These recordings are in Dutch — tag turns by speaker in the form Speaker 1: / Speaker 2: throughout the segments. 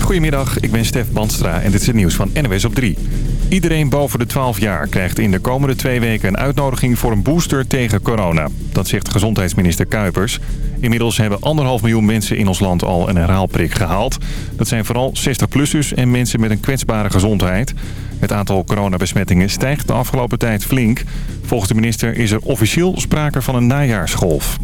Speaker 1: Goedemiddag, ik ben Stef Bandstra en dit is het nieuws van NWS op 3. Iedereen boven de 12 jaar krijgt in de komende twee weken een uitnodiging voor een booster tegen corona. Dat zegt gezondheidsminister Kuipers. Inmiddels hebben anderhalf miljoen mensen in ons land al een herhaalprik gehaald. Dat zijn vooral 60-plussers en mensen met een kwetsbare gezondheid. Het aantal coronabesmettingen stijgt de afgelopen tijd flink. Volgens de minister is er officieel sprake van een najaarsgolf.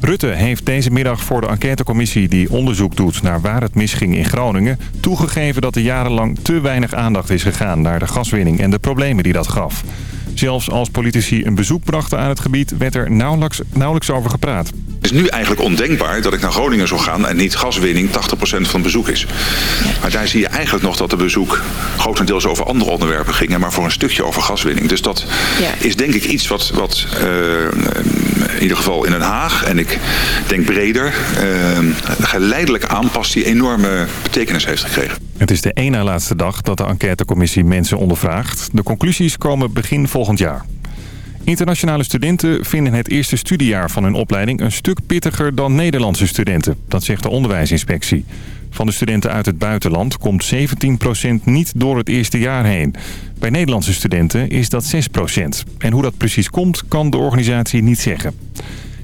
Speaker 1: Rutte heeft deze middag voor de enquêtecommissie die onderzoek doet naar waar het misging in Groningen... toegegeven dat er jarenlang te weinig aandacht is gegaan naar de gaswinning en de problemen die dat gaf. Zelfs als politici een bezoek brachten aan het gebied werd er nauwelijks, nauwelijks over gepraat.
Speaker 2: Het is nu eigenlijk ondenkbaar dat ik naar Groningen zou gaan en niet gaswinning 80% van het bezoek is. Maar daar zie je eigenlijk nog dat de bezoek grotendeels over andere onderwerpen ging, maar voor een stukje over gaswinning. Dus dat is denk ik iets wat, wat uh, in ieder geval in Den Haag en ik denk breder uh, geleidelijk aanpast die enorme betekenis heeft gekregen.
Speaker 1: Het is de één na laatste dag dat de enquêtecommissie mensen ondervraagt. De conclusies komen begin volgend jaar. Internationale studenten vinden het eerste studiejaar van hun opleiding een stuk pittiger dan Nederlandse studenten. Dat zegt de onderwijsinspectie. Van de studenten uit het buitenland komt 17% niet door het eerste jaar heen. Bij Nederlandse studenten is dat 6%. En hoe dat precies komt, kan de organisatie niet zeggen.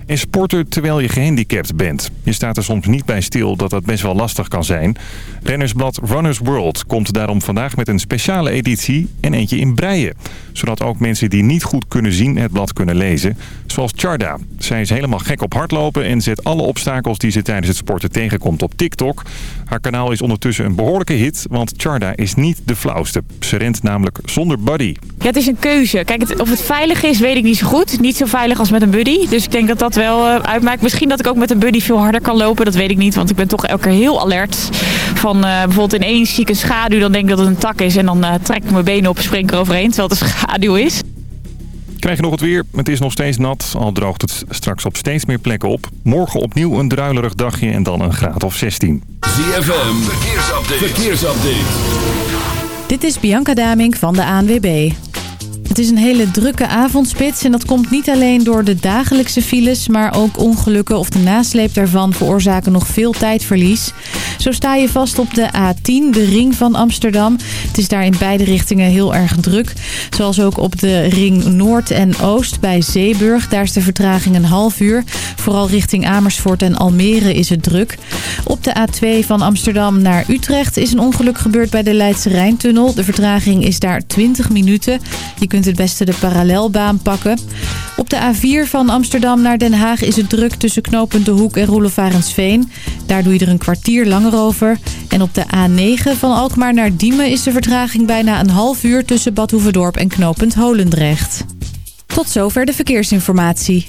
Speaker 1: En sporten terwijl je gehandicapt bent. Je staat er soms niet bij stil dat dat best wel lastig kan zijn. Rennersblad Runners World komt daarom vandaag met een speciale editie en eentje in breien. Zodat ook mensen die niet goed kunnen zien het blad kunnen lezen. Zoals Charda. Zij is helemaal gek op hardlopen en zet alle obstakels die ze tijdens het sporten tegenkomt op TikTok. Haar kanaal is ondertussen een behoorlijke hit, want Charda is niet de flauwste. Ze rent namelijk zonder buddy.
Speaker 3: Ja, het is een keuze. Kijk, of het veilig is, weet ik niet zo goed. Niet zo veilig als met een buddy. Dus ik denk dat dat wel uh, uitmaakt. Misschien dat ik ook met een buddy veel harder kan lopen. Dat weet ik niet, want ik ben toch elke keer heel alert. Van uh, bijvoorbeeld ineens zie ik een schaduw, dan denk ik dat het een tak is. En dan uh, trek ik mijn benen op en spring eroverheen, terwijl het een schaduw is.
Speaker 1: Krijg je nog het weer? Het is nog steeds nat, al droogt het straks op steeds meer plekken op. Morgen opnieuw een druilerig dagje en dan een graad of 16.
Speaker 4: ZFM, verkeersupdate. verkeersupdate.
Speaker 5: Dit is Bianca Damink van de ANWB. Het is een hele drukke avondspits en dat komt niet alleen door de dagelijkse files... maar ook ongelukken of de nasleep daarvan veroorzaken nog veel tijdverlies. Zo sta je vast op de A10, de ring van Amsterdam. Het is daar in beide richtingen heel erg druk. Zoals ook op de ring Noord en Oost bij Zeeburg. Daar is de vertraging een half uur. Vooral richting Amersfoort en Almere is het druk. Op de A2 van Amsterdam naar Utrecht is een ongeluk gebeurd bij de Leidse Rijntunnel. De vertraging is daar 20 minuten. Je kunt het beste de parallelbaan pakken. Op de A4 van Amsterdam naar Den Haag is het druk tussen knooppunt De Hoek en Roelofarensveen. Daar doe je er een kwartier langer over. En op de A9 van Alkmaar naar Diemen is de vertraging bijna een half uur tussen Bad Hoeverdorp en knooppunt Holendrecht. Tot zover de verkeersinformatie.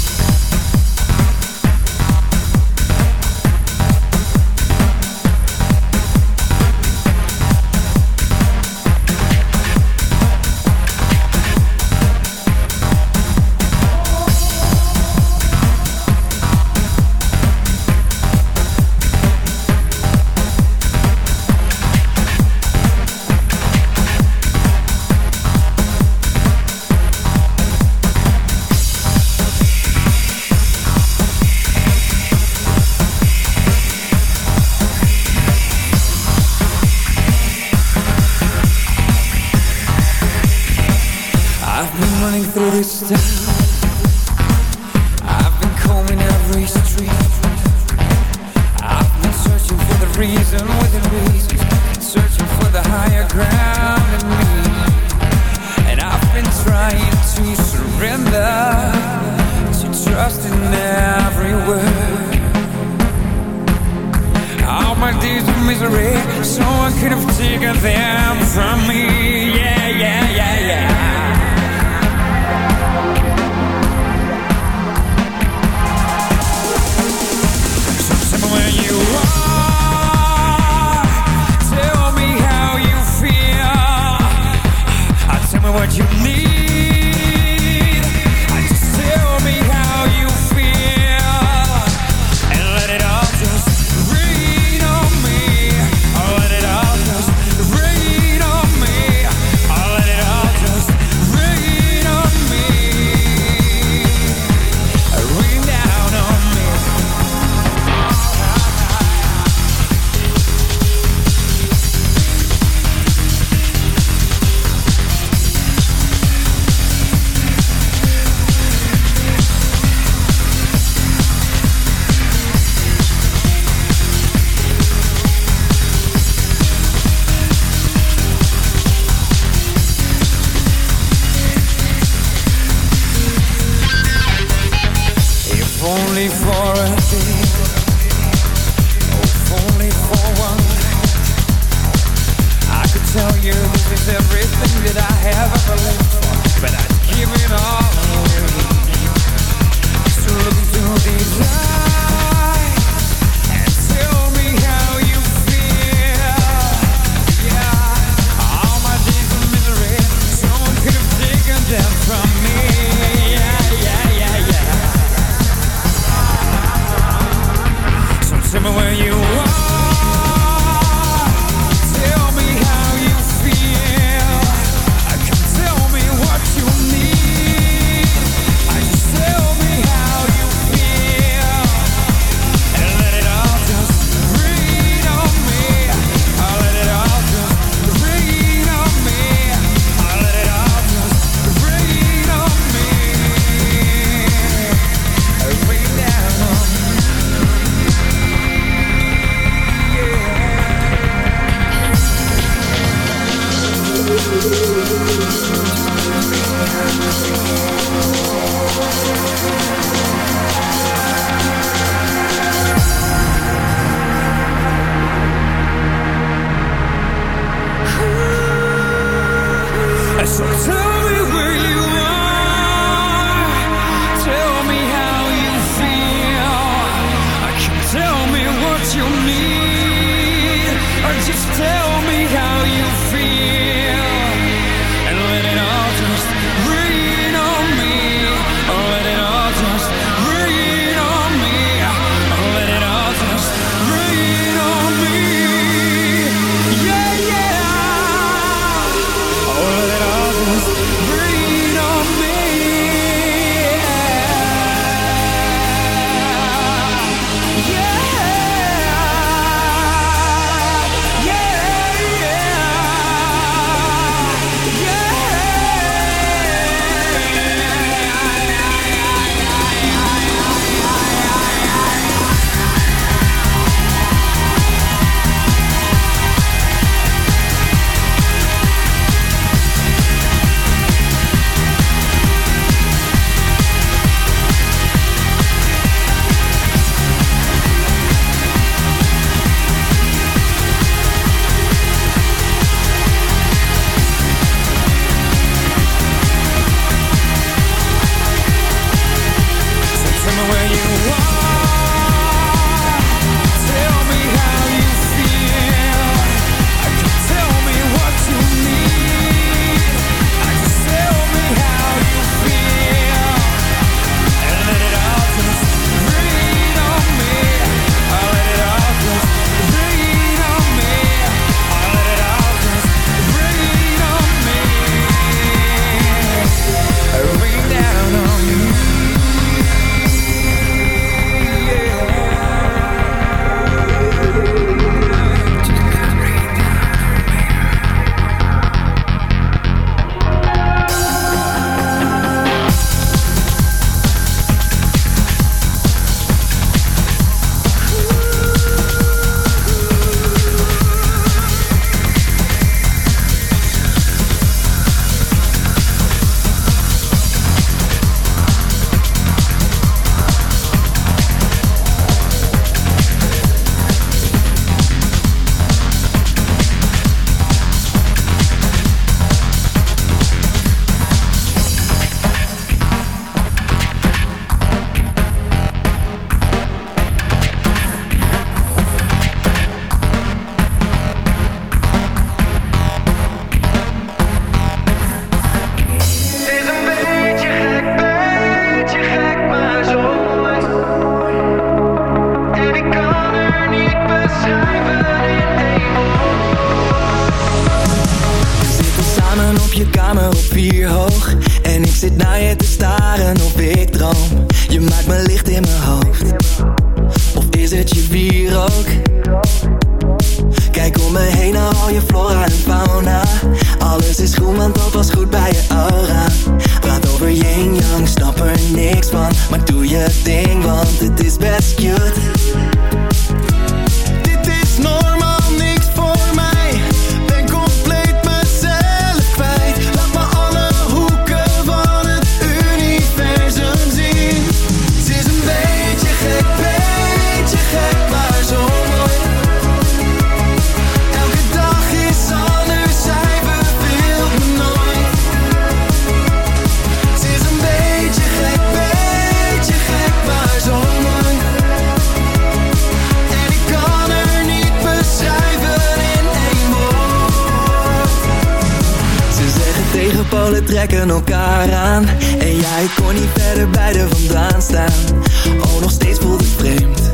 Speaker 6: trekken elkaar aan. En jij kon niet verder bij vandaan staan. Oh, nog steeds voelt het vreemd.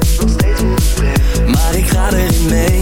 Speaker 6: Maar ik ga erin mee.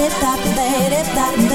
Speaker 7: it, that, baby, that.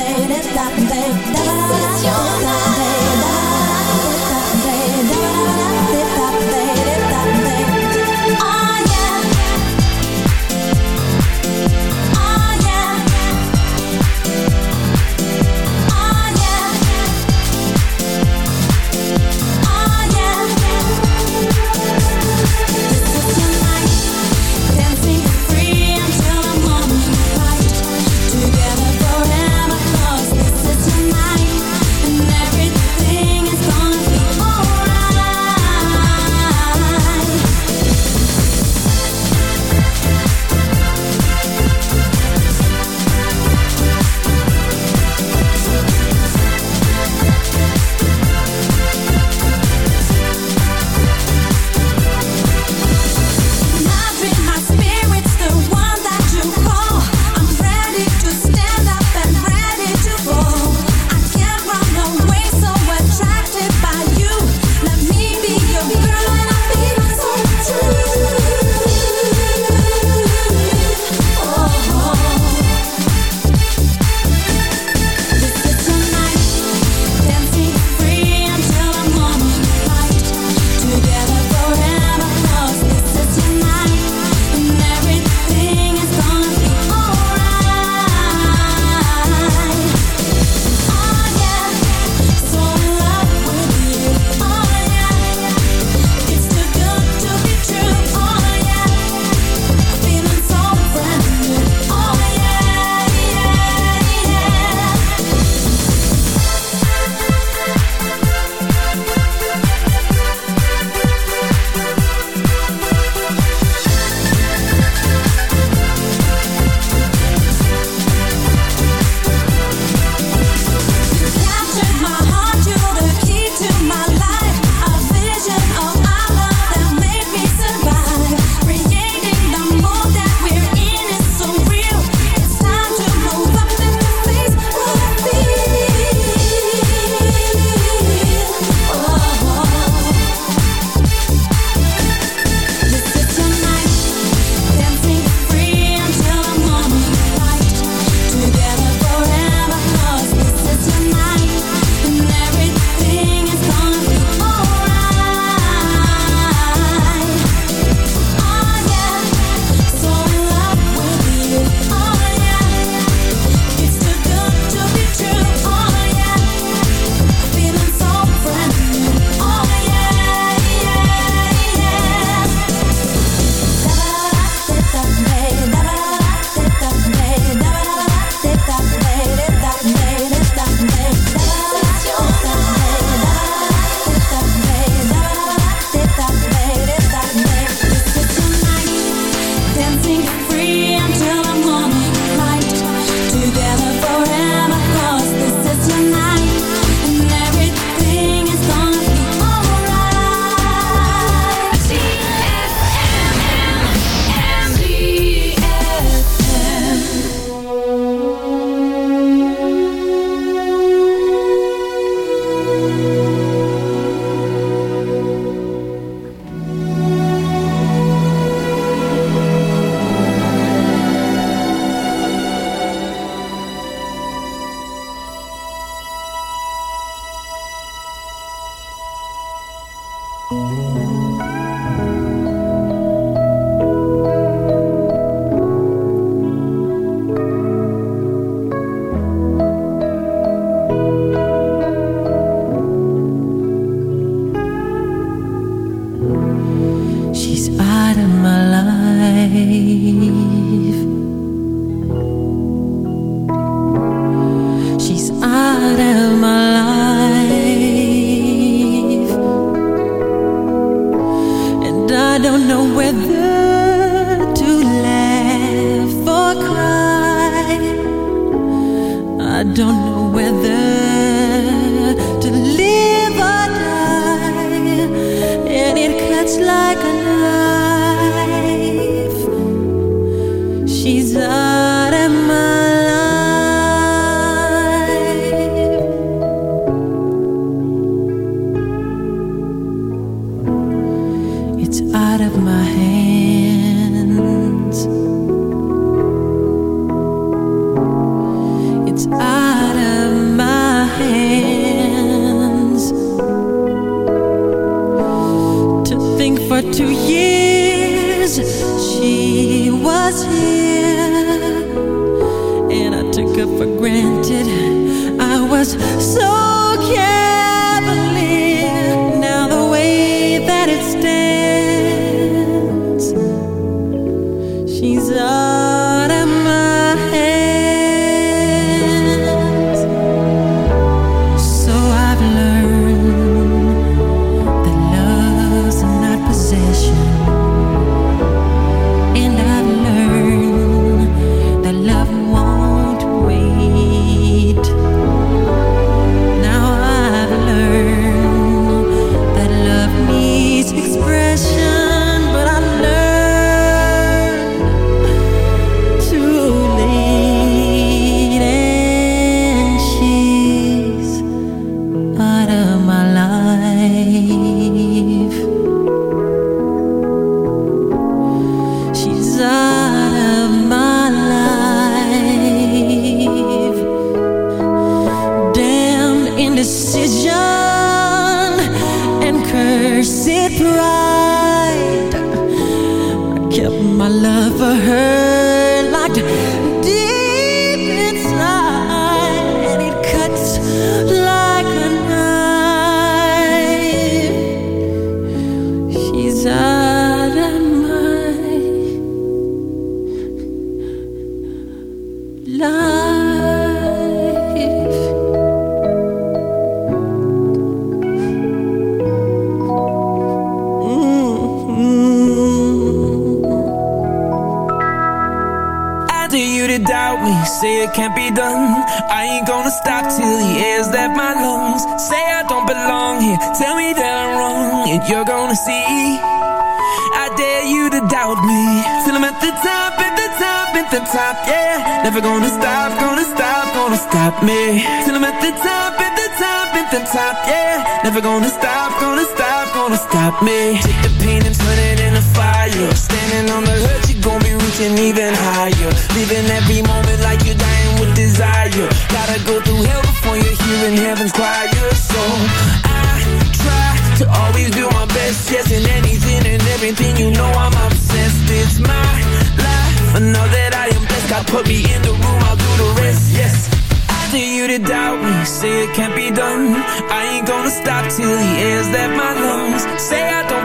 Speaker 8: Put me in the room, I'll do the rest, yes. I dare you to doubt me, say it can't be done. I ain't gonna stop till the air's left my lungs. Say I don't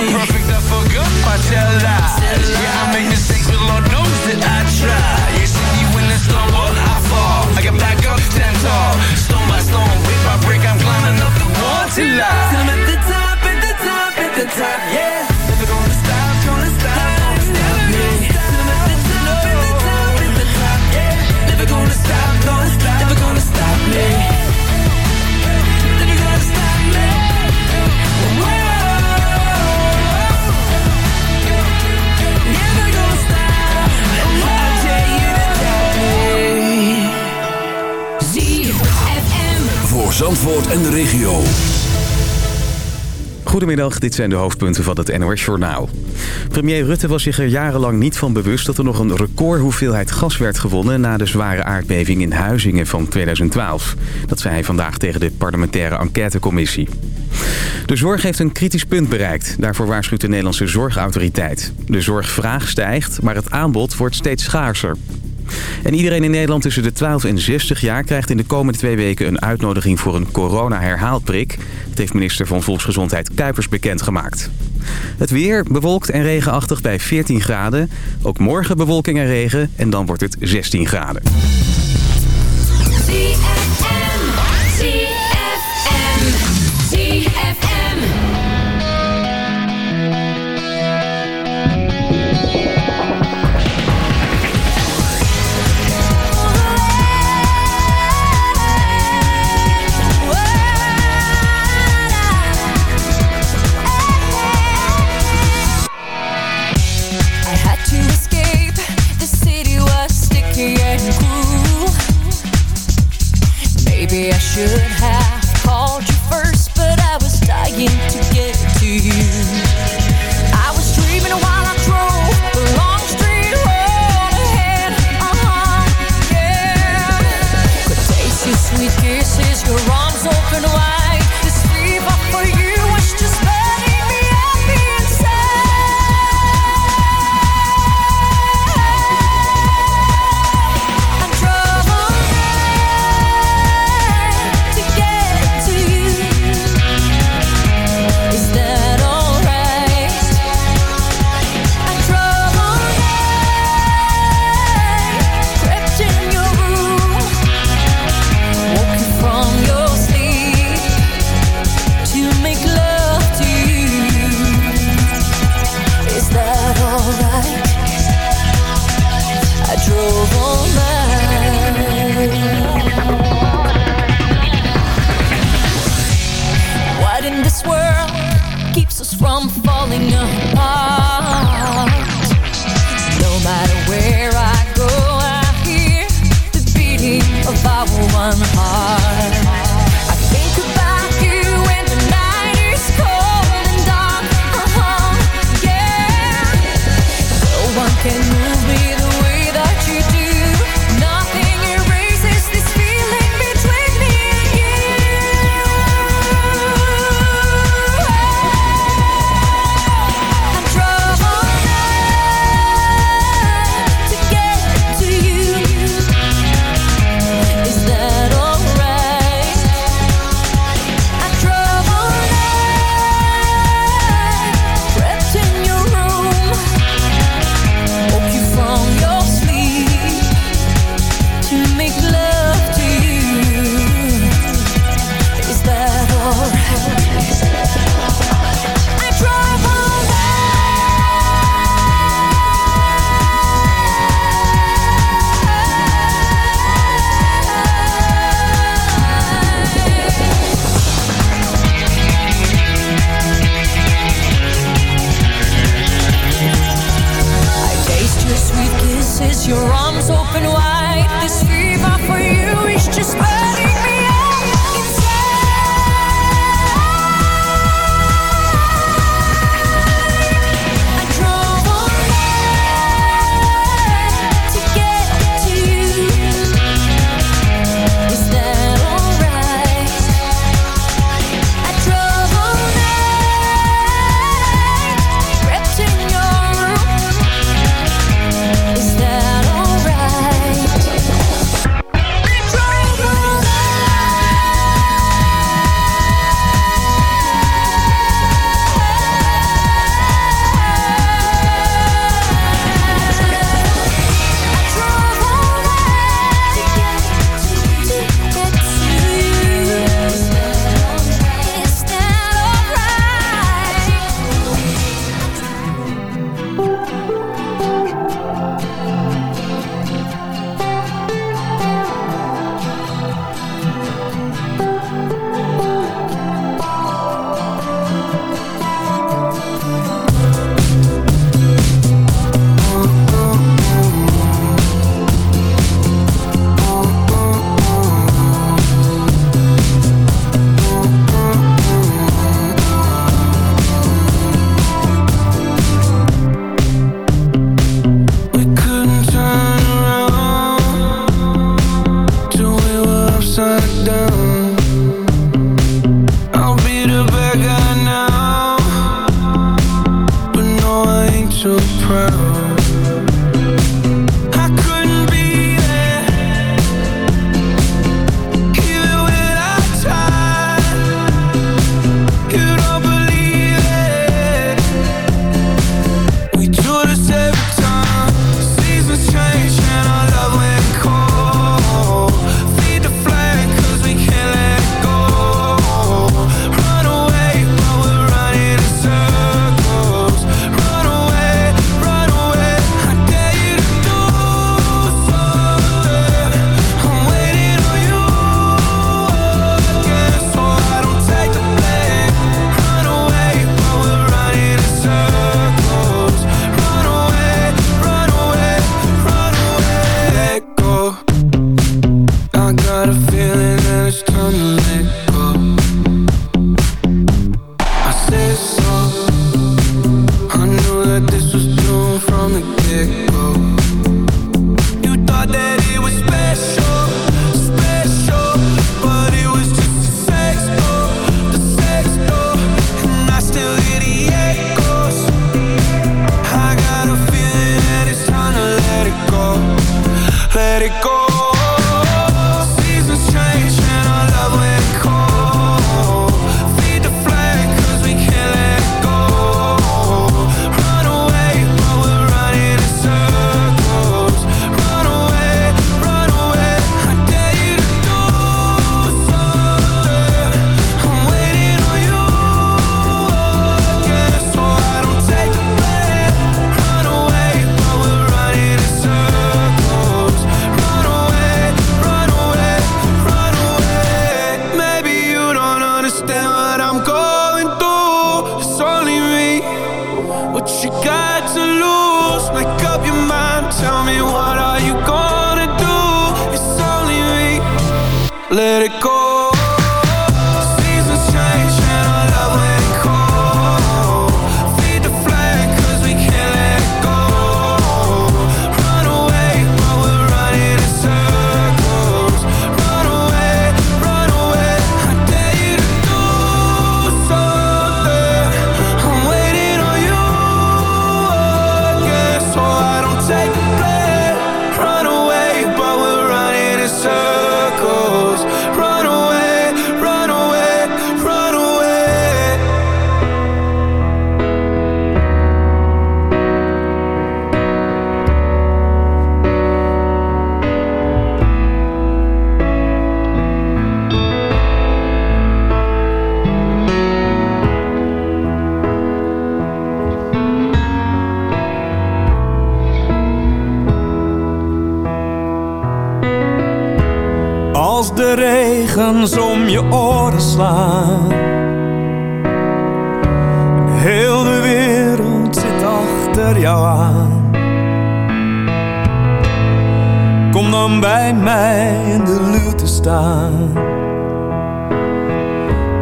Speaker 6: Not perfect, I forgot my tell lies. Yeah, I make mistakes, but Lord knows that I try. You see me when it's slow, I fall. I get back up, stand tall. Stone by stone, brick by brick, I'm climbing up the wall till I.
Speaker 8: I'm at the top, at the top, at the top, yeah.
Speaker 4: Zandvoort en de regio.
Speaker 9: Goedemiddag, dit zijn de hoofdpunten van het NOS Journaal. Premier Rutte was zich er jarenlang niet van bewust dat er nog een record hoeveelheid gas werd gewonnen na de zware aardbeving in Huizingen van 2012. Dat zei hij vandaag tegen de parlementaire enquêtecommissie. De zorg heeft een kritisch punt bereikt. Daarvoor waarschuwt de Nederlandse Zorgautoriteit. De zorgvraag stijgt, maar het aanbod wordt steeds schaarser. En iedereen in Nederland tussen de 12 en 60 jaar krijgt in de komende twee weken een uitnodiging voor een corona-herhaalprik. Dat heeft minister van Volksgezondheid Kuipers bekendgemaakt. Het weer bewolkt en regenachtig bij 14 graden. Ook morgen bewolking en regen en dan wordt het 16 graden.
Speaker 7: Maybe I should have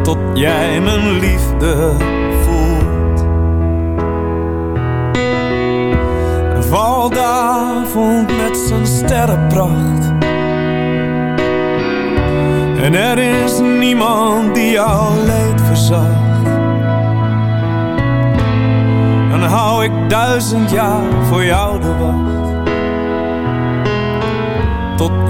Speaker 10: Tot jij mijn liefde voelt. En valt met zijn sterrenpracht. En er is niemand die jouw leed verzacht. Dan hou ik duizend jaar voor jou de wacht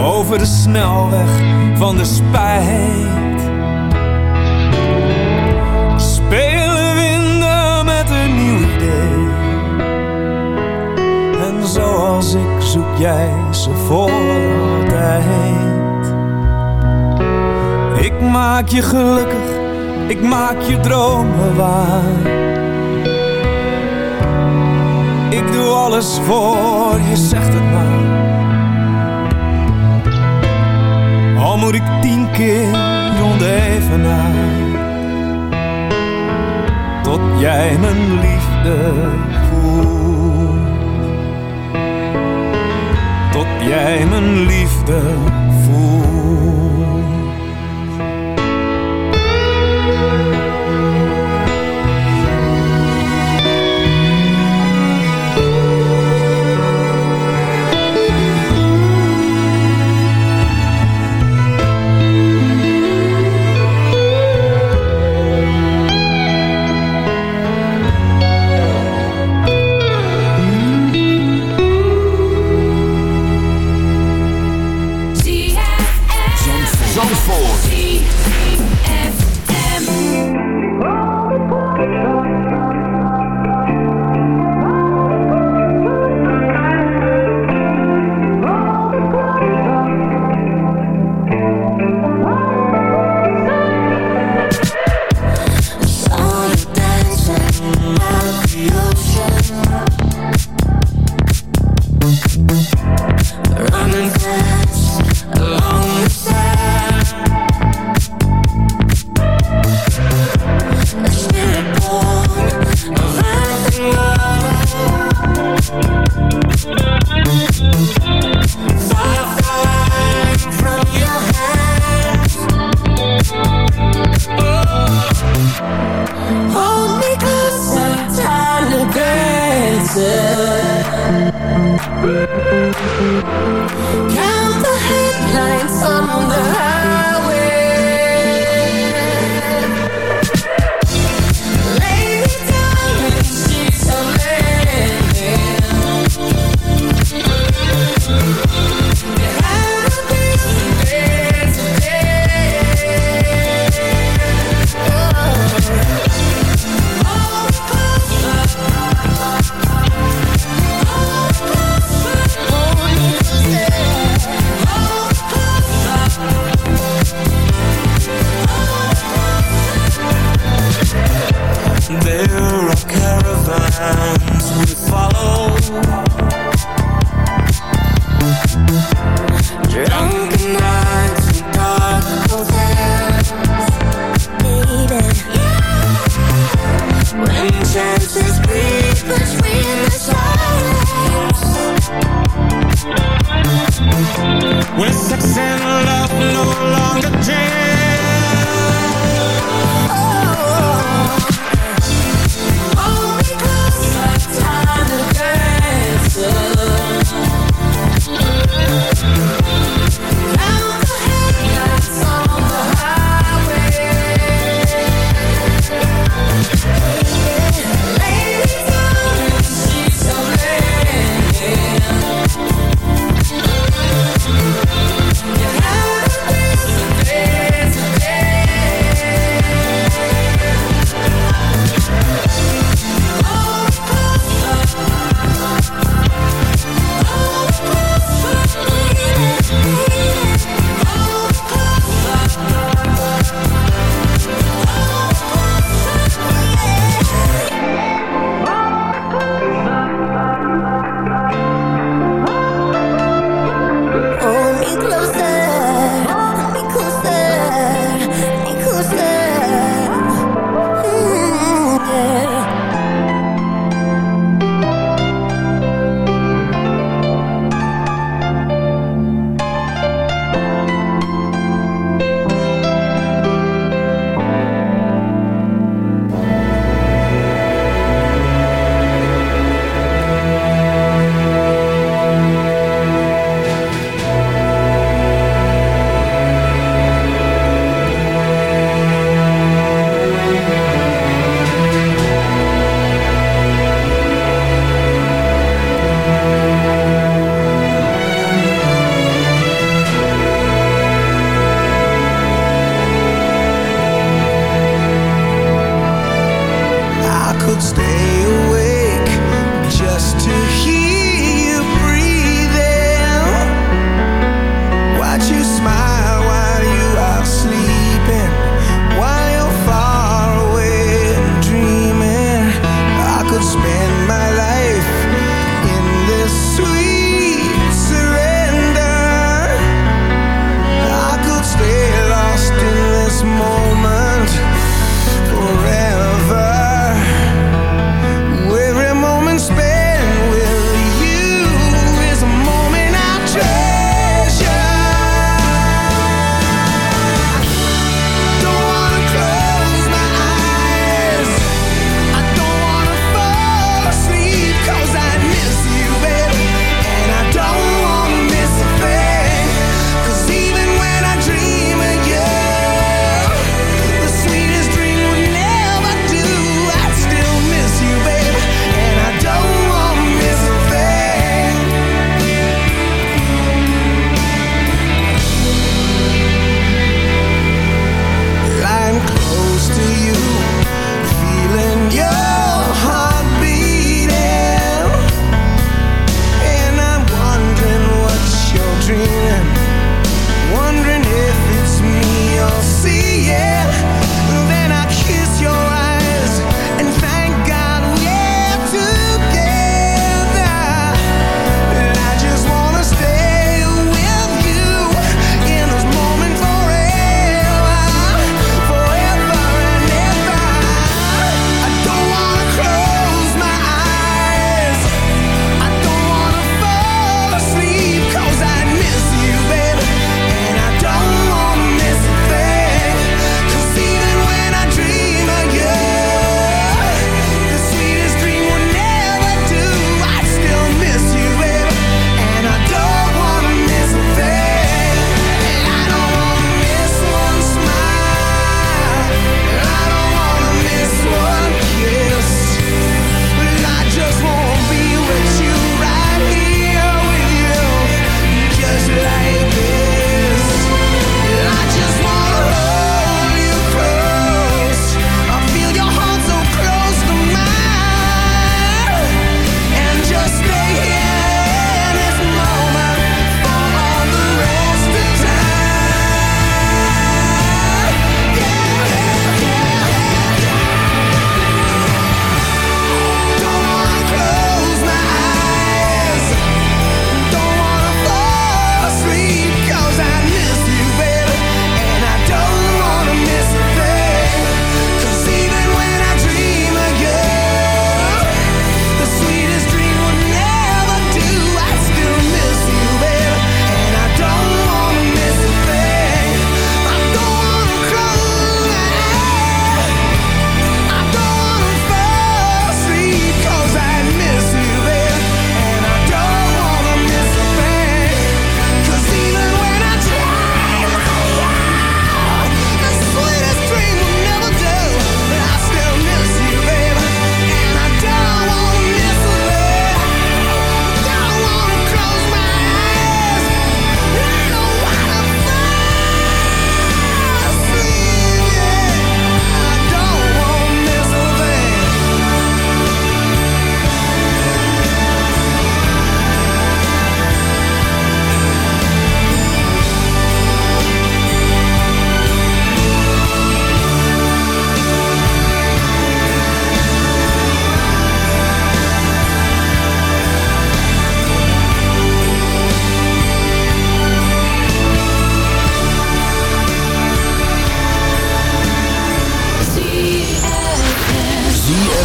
Speaker 10: Over de snelweg van de spijt. Spelen winden met een nieuw idee. En zoals ik zoek jij ze voor altijd. Ik maak je gelukkig, ik maak je dromen waar ik doe alles voor je, zegt het maar. Al moet ik tien keer rond. Tot jij mijn liefde voelt. Tot jij mijn liefde voelt.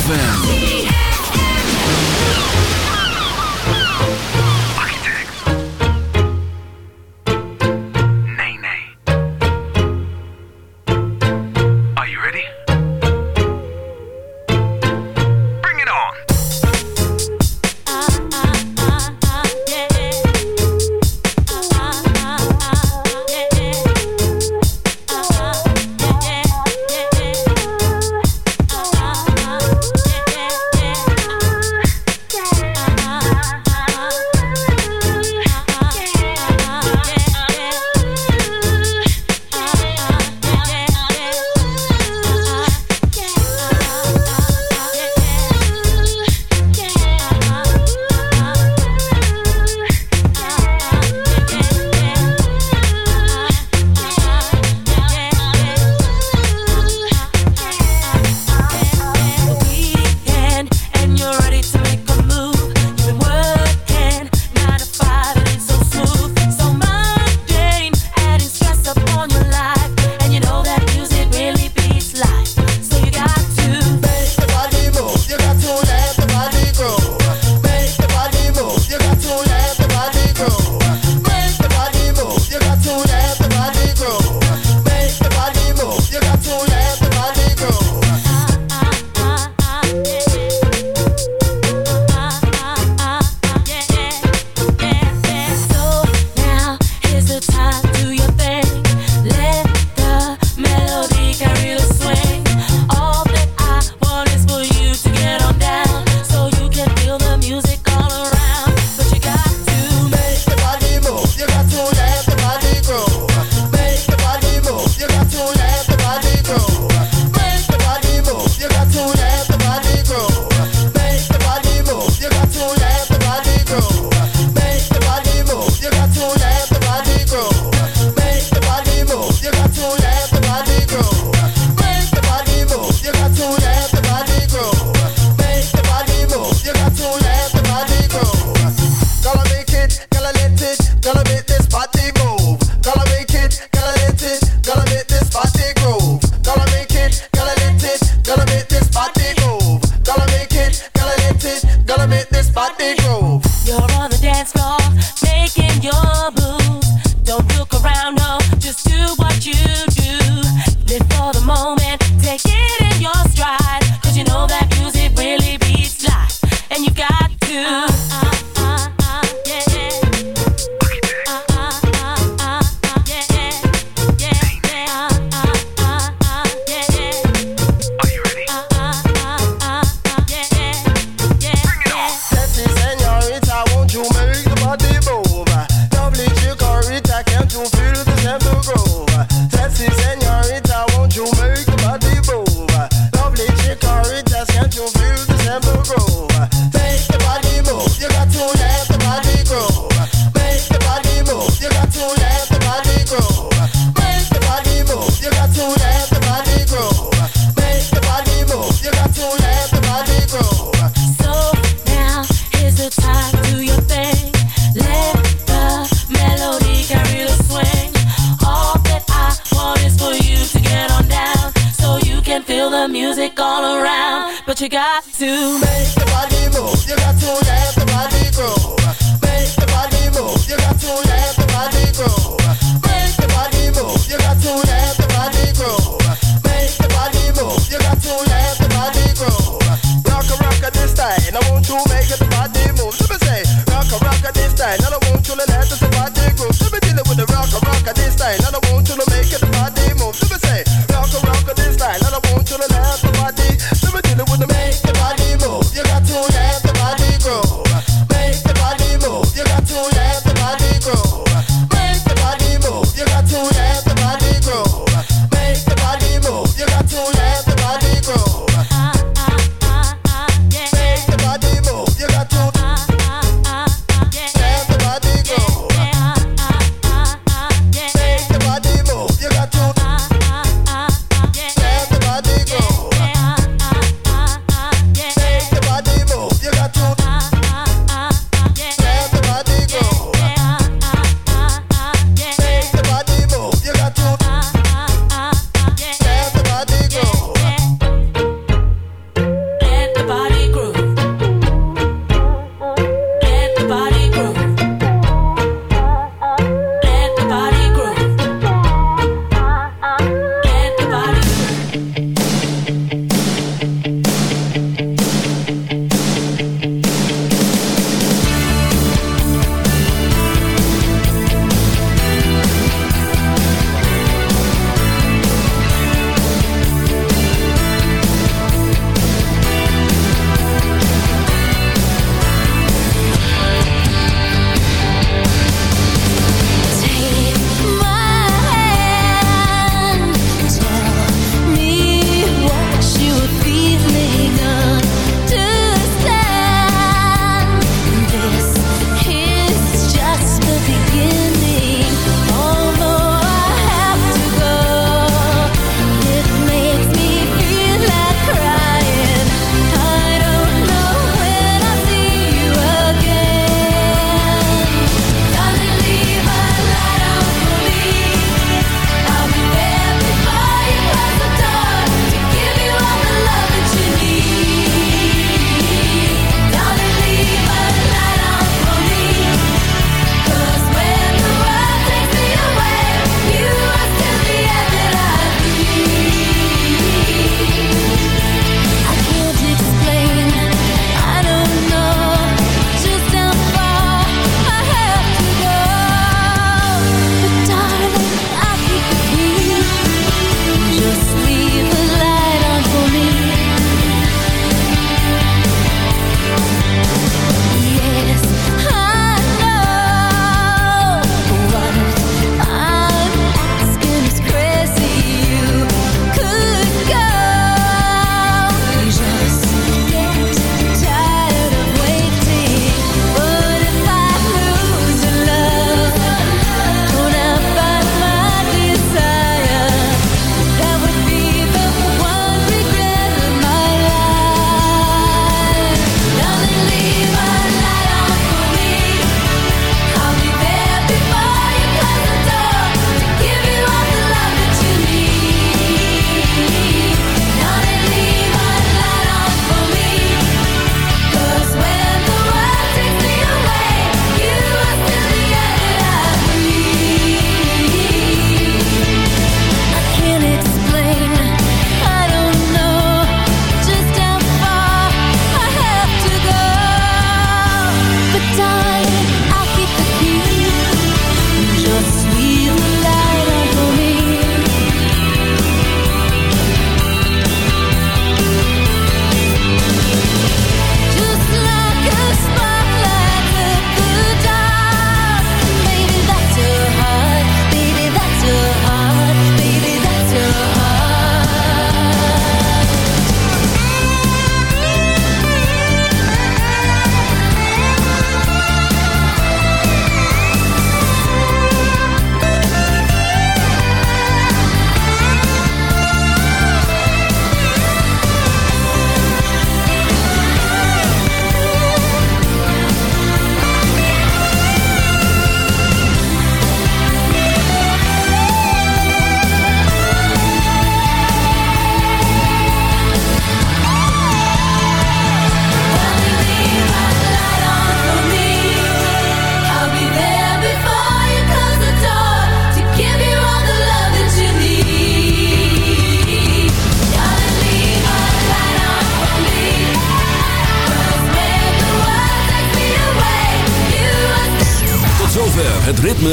Speaker 11: ZFM. Feel the
Speaker 12: music all around. But you got to
Speaker 11: Make the body move, you got to let the body groove. Make the body move, you got to let the body groove. Make the body move, you got to let the body groove. Make the body move, you got to let the body groove. Rock a rock a this time, I want you make the body move. Let me say, rock a rock a this time, I don't want you to let the body groove. Let me deal with the rock a rock a this time, I don't